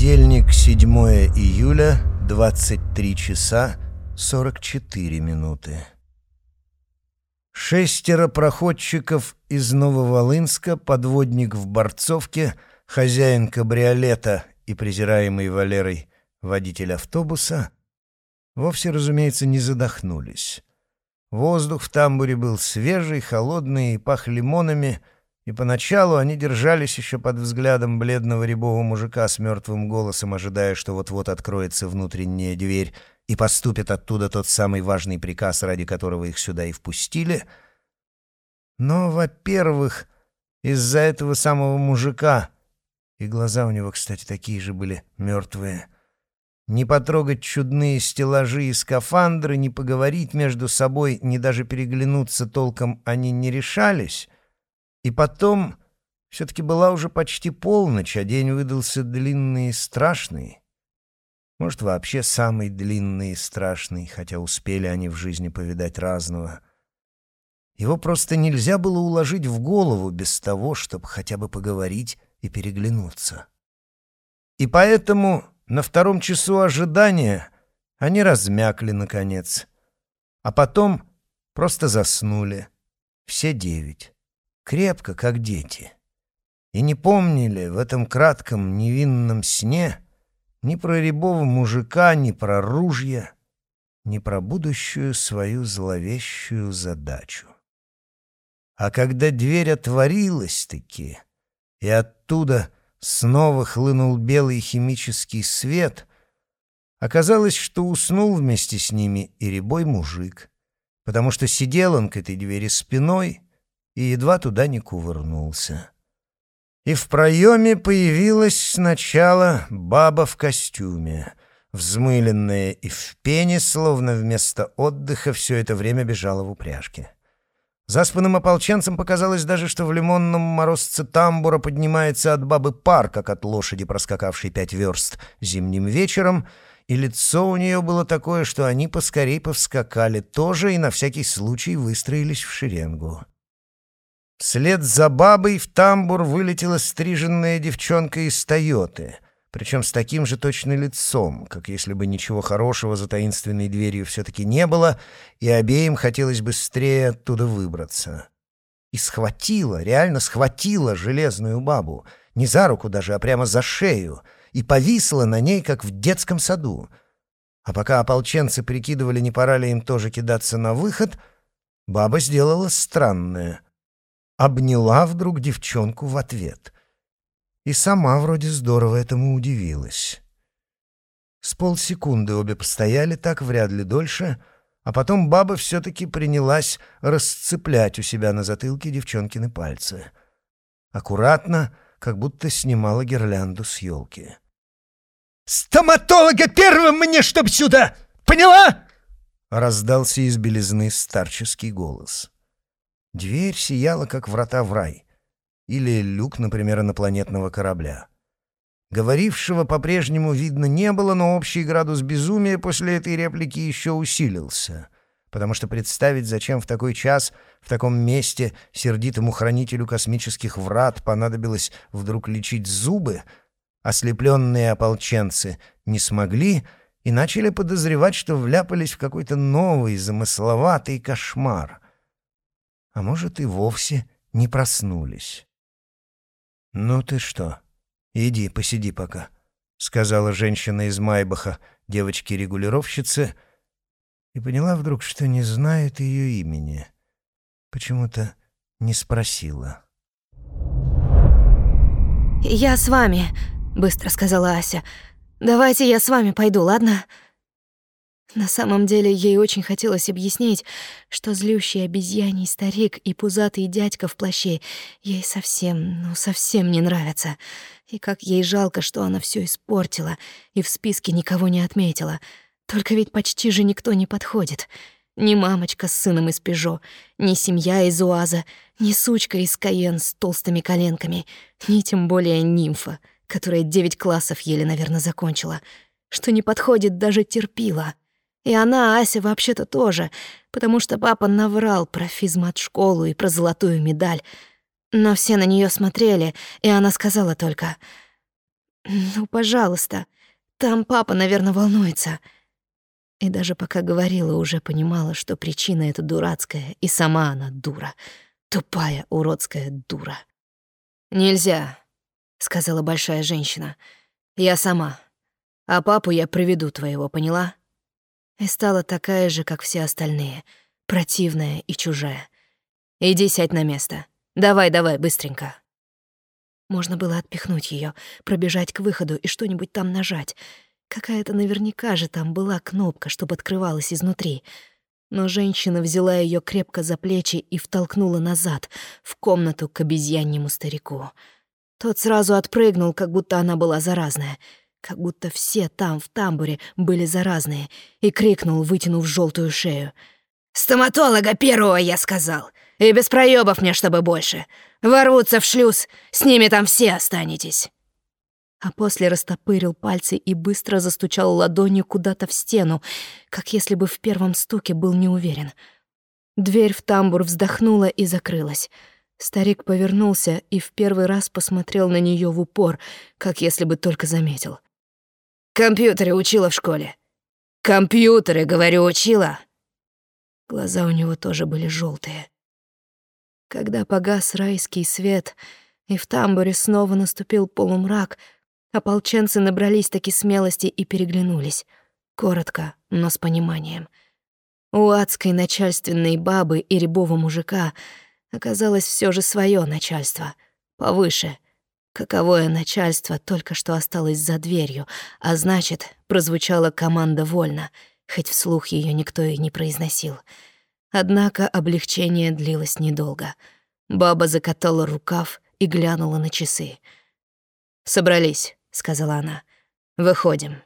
Понедельник, 7 июля, 23 часа 44 минуты. Шестеро проходчиков из Нововолынска, подводник в Борцовке, хозяин кабриолета и презираемый Валерой водитель автобуса вовсе, разумеется, не задохнулись. Воздух в тамбуре был свежий, холодный и пах лимонами — и поначалу они держались еще под взглядом бледного рябого мужика с мертвым голосом, ожидая, что вот-вот откроется внутренняя дверь и поступит оттуда тот самый важный приказ, ради которого их сюда и впустили. Но, во-первых, из-за этого самого мужика, и глаза у него, кстати, такие же были мертвые, не потрогать чудные стеллажи и скафандры, не поговорить между собой, не даже переглянуться толком они не решались — и потом, все-таки была уже почти полночь, а день выдался длинный и страшный. Может, вообще самый длинный и страшный, хотя успели они в жизни повидать разного. Его просто нельзя было уложить в голову без того, чтобы хотя бы поговорить и переглянуться. И поэтому на втором часу ожидания они размякли, наконец, а потом просто заснули, все девять крепко, как дети, и не помнили в этом кратком невинном сне ни про рябого мужика, ни про ружья, ни про будущую свою зловещую задачу. А когда дверь отворилась-таки, и оттуда снова хлынул белый химический свет, оказалось, что уснул вместе с ними и рябой мужик, потому что сидел он к этой двери спиной — и едва туда не кувырнулся. И в проеме появилась сначала баба в костюме, взмыленная и в пене, словно вместо отдыха все это время бежала в упряжке. Заспанным ополченцам показалось даже, что в лимонном морозце тамбура поднимается от бабы пар, как от лошади, проскакавшей пять верст зимним вечером, и лицо у нее было такое, что они поскорей повскакали тоже и на всякий случай выстроились в шеренгу. Вслед за бабой в тамбур вылетела стриженная девчонка из «Тойоты», причем с таким же точно лицом, как если бы ничего хорошего за таинственной дверью все-таки не было, и обеим хотелось быстрее оттуда выбраться. И схватила, реально схватила железную бабу, не за руку даже, а прямо за шею, и повисла на ней, как в детском саду. А пока ополченцы прикидывали, не пора ли им тоже кидаться на выход, баба сделала странное — обняла вдруг девчонку в ответ. И сама вроде здорово этому удивилась. С полсекунды обе постояли так, вряд ли дольше, а потом баба все-таки принялась расцеплять у себя на затылке девчонкины пальцы. Аккуратно, как будто снимала гирлянду с елки. «Стоматолога первым мне, чтоб сюда! Поняла?» Раздался из белизны старческий голос. Дверь сияла, как врата в рай. Или люк, например, инопланетного корабля. Говорившего по-прежнему видно не было, но общий градус безумия после этой реплики еще усилился. Потому что представить, зачем в такой час, в таком месте, сердитому хранителю космических врат понадобилось вдруг лечить зубы, ослепленные ополченцы не смогли и начали подозревать, что вляпались в какой-то новый, замысловатый кошмар — а может и вовсе не проснулись. «Ну ты что? Иди, посиди пока», — сказала женщина из Майбаха девочке-регулировщице, и поняла вдруг, что не знает ее имени. Почему-то не спросила. «Я с вами», — быстро сказала Ася. «Давайте я с вами пойду, ладно?» На самом деле ей очень хотелось объяснить, что злющий обезьяний старик и пузатый дядька в плаще ей совсем, ну совсем не нравятся. И как ей жалко, что она все испортила и в списке никого не отметила. Только ведь почти же никто не подходит. Ни мамочка с сыном из Пежо, ни семья из Уаза, ни сучка из Каен с толстыми коленками, ни тем более нимфа, которая девять классов еле, наверное, закончила, что не подходит даже терпила. И она, Ася, вообще-то тоже, потому что папа наврал про физмат-школу и про золотую медаль. Но все на нее смотрели, и она сказала только Ну, пожалуйста. Там папа, наверное, волнуется. И даже пока говорила, уже понимала, что причина эта дурацкая, и сама она дура. Тупая, уродская дура. «Нельзя», — сказала большая женщина. «Я сама. А папу я проведу твоего, поняла?» И стала такая же, как все остальные, противная и чужая. «Иди сядь на место. Давай, давай, быстренько». Можно было отпихнуть ее, пробежать к выходу и что-нибудь там нажать. Какая-то наверняка же там была кнопка, чтобы открывалась изнутри. Но женщина взяла ее крепко за плечи и втолкнула назад, в комнату к обезьяньему старику. Тот сразу отпрыгнул, как будто она была заразная, как будто все там, в тамбуре, были заразные, и крикнул, вытянув желтую шею. «Стоматолога первого, я сказал! И без проебов мне, чтобы больше! Ворвутся в шлюз, с ними там все останетесь!» А после растопырил пальцы и быстро застучал ладонью куда-то в стену, как если бы в первом стуке был не уверен. Дверь в тамбур вздохнула и закрылась. Старик повернулся и в первый раз посмотрел на нее в упор, как если бы только заметил. «Компьютеры учила в школе. Компьютеры, говорю, учила!» Глаза у него тоже были желтые. Когда погас райский свет, и в тамбуре снова наступил полумрак, ополченцы набрались таки смелости и переглянулись. Коротко, но с пониманием. У адской начальственной бабы и рябого мужика оказалось все же свое начальство, повыше. Каковое начальство только что осталось за дверью, а значит, прозвучала команда вольно, хоть вслух ее никто и не произносил — Однако облегчение длилось недолго. Баба закатала рукав и глянула на часы. «Собрались», — сказала она. «Выходим».